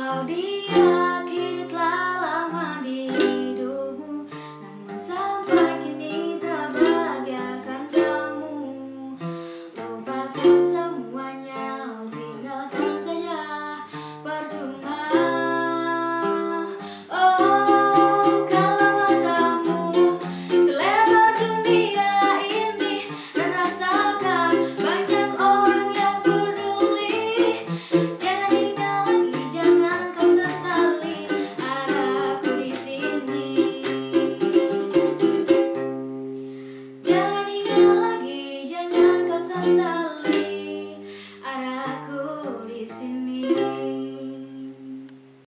Walau dia kini telah lama di hidupmu Namun sampai kini tak bahagiakan kamu. Lupakan